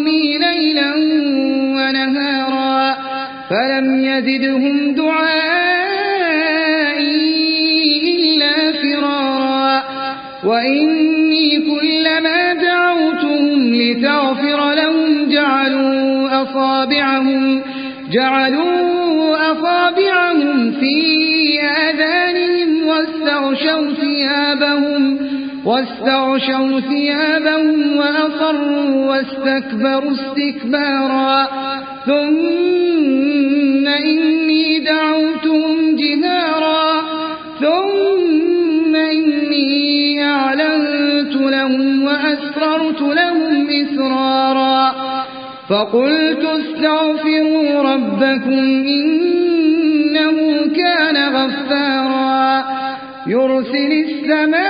قومي ليلا ونهارا فلم يزدهم دعائي إلا فرارا وإني كلما دعوتهم لتغفر لهم جعلوا أصابعهم جعلوا أصابعهم في واستغشوا ثيابهم وأصروا واستكبروا استكبارا. ثم إني دعوتهم جهارا. ثم إني أعلنت لهم وأسررت لهم إسرارا. فقلت استغفروا ربكم إنه كان غفارا. يرسل السماء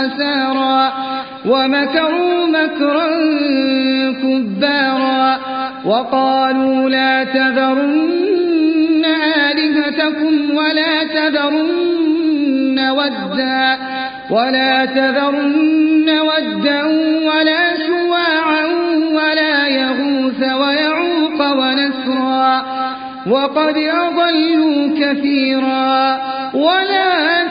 خسارا ومكروا مكرا كبارا وقالوا لا تذرن آلهتكم ولا تذرن ودا ولا تذرن ودا ولا سواعا ولا يغوث ويعوق ونسرا وقد أضلوا كثيرا ولا